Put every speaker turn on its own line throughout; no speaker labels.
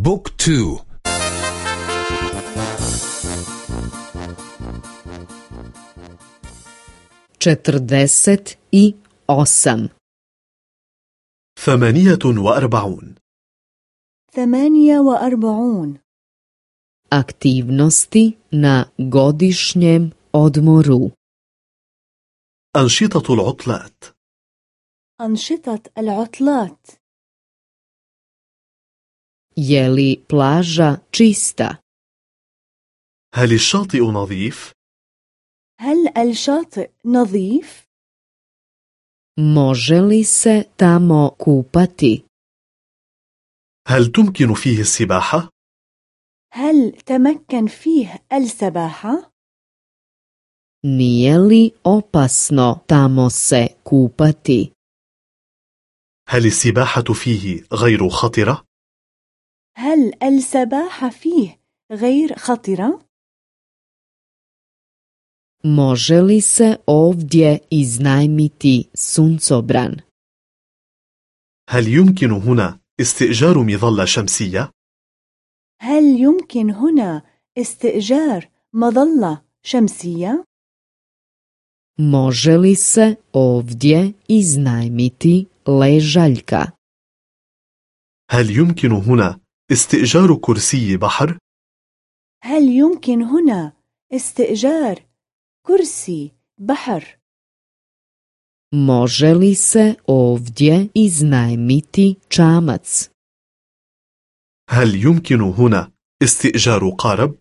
بوك تو.
četrdeset i osam
ثمانية وأربعون
ثمانية وأربعون
aktivnosti na godišnjem odmoru
أنشطة العطلات.
أنشطة العطلات.
Je li plaža čista
هل الشاطئ نظيف؟
هل الشاطئ نظيف؟
može li se tamo kupati
هل تمكن فيه السباحة؟
هل تمكن فيه السباحة؟
nije li opasno tamo se kupati
هل السباحة فيه غير خطرة؟
هل السباحة فيه غير خطرة؟
može li se ovdje iznajmiti suncobran
هل يمكن هنا استئجار مظلة شمسية؟
هل يمكن هنا استئجار مظلة شمسية؟
može li se ovdje iznajmiti ležaljka
هل يمكن هنا استئجار كرسي بحر؟
هل يمكن هنا استئجار كرسي بحر؟
može li se ovdje iznajmiti čamac
هل يمكن هنا استئجار قارب؟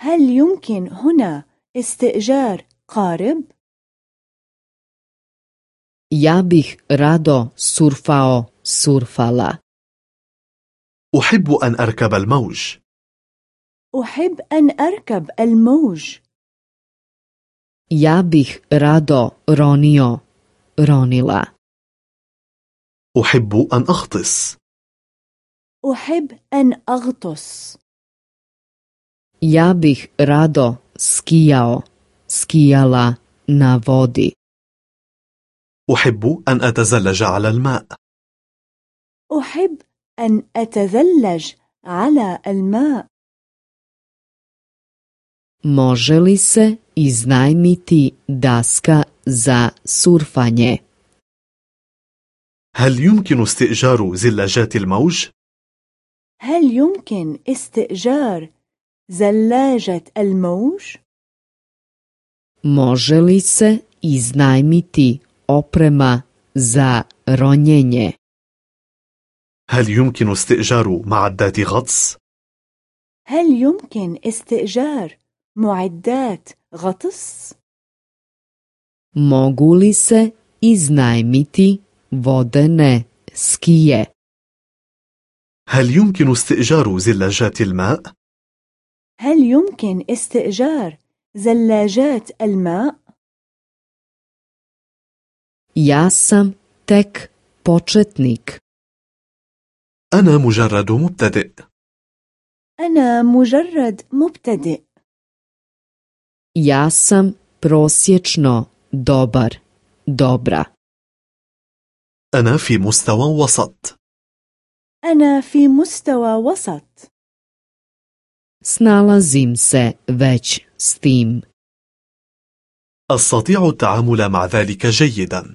هل يمكن هنا استئجار قارب؟
Ja bih rado surfao, surfala.
أحب أن أركب الموج.
أحب أن أركب الموج.
Ja bih rado ronio, ronila.
أحب أن أغطس.
أحب أن أغطس.
Ja bih rado skijao, skijala na vodi.
أحب أن أتزلج على الماء.
أحب أن أتزلج على الماء
Može li se iznajmiti daska za surfanje?
هل يمكن استئجار زلاجات الموج؟
هل يمكن استئجار زلاجة الموج؟
Može li se iznajmiti oprema za ronjenje?
هل يمكن استئجار معدات غطس؟
هل يمكن استئجار معدات غطس؟
Mogu li se iznajmiti vodene skije?
هل يمكن استئجار زلاجات الماء؟
هل يمكن استئجار زلاجات الماء؟
Ja sam tek početnik.
أنا مجرد مبتدئ.
أنا مجرد مبتدئ.
Ja sam prosječno dobar, dobra.
أنا في مستوى وسط.
أنا في مستوى وسط.
Snalazim se već s tim.
أستطيع التعامل مع ذلك جيدا.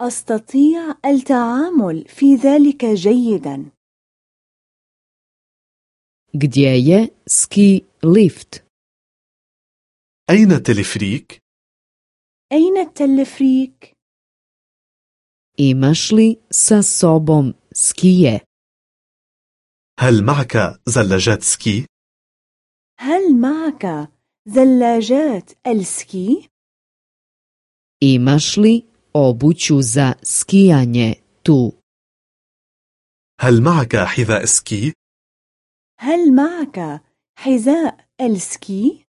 أستطيع التعامل في ذلك جيدا
Gdje je ski lift?
أين التلفريك؟
أين التلفريك؟
Imaš li sa sobom skije?
هل معك زلاجات سكي؟
هل معك زلاجات السكي؟
Imaš li obuću za skijanje tu?
هل معك حذاء سكي؟
هل معك حذاء السكي؟